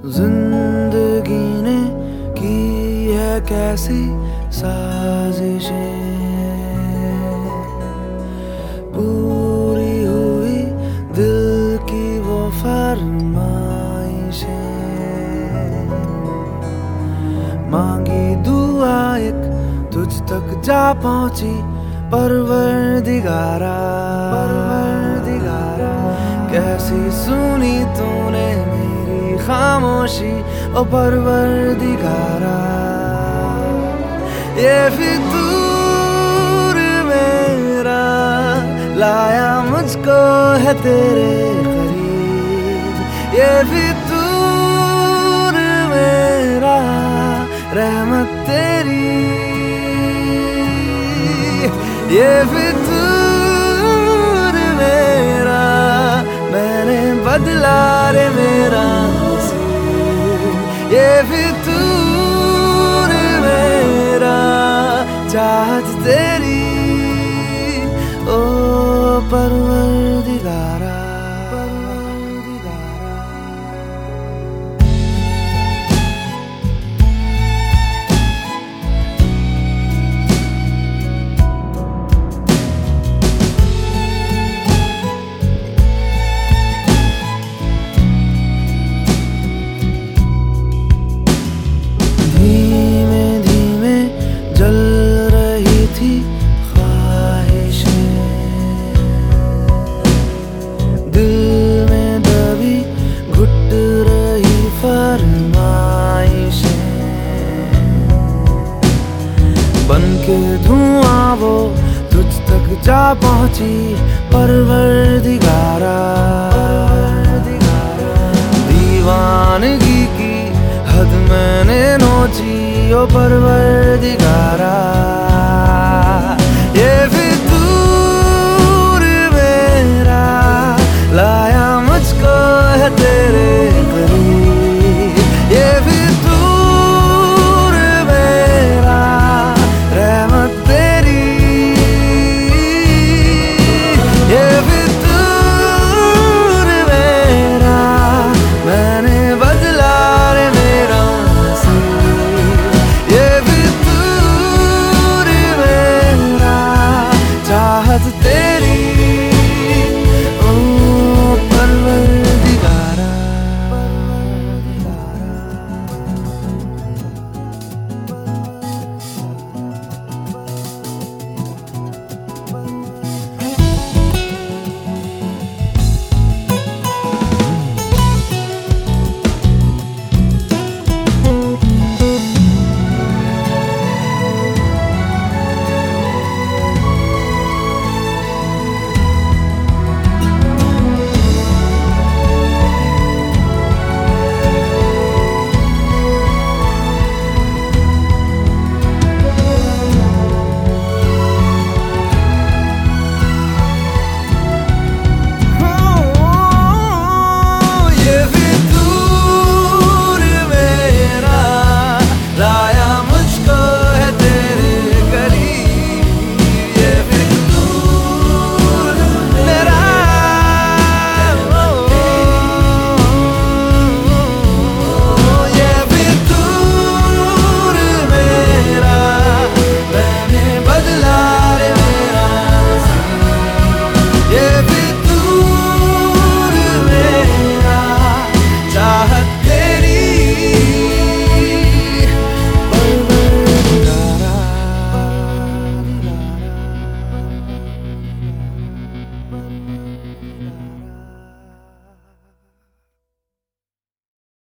ज़िंदगी ने की है कैसी साजिशें। पूरी हुई दिल की वो फरमाइशें। मांगी दुआ एक तुझ तक जा पहुँची परवर दिगारा परवर दिगारा कैसी सुनी तूने खामोशी ओ परवर दिगारा ये फितूर मेरा लाया मुझको है तेरे करीब। ये फितूर मेरा रहमत तेरी। ये फितूर मेरा मैंने बदला रे ये फितूर मेरा चाहत तेरी ओ परवर जा पहुँची परवर दिगारा दीवानगी की हद मैंने नोची ओ परवर दिगारा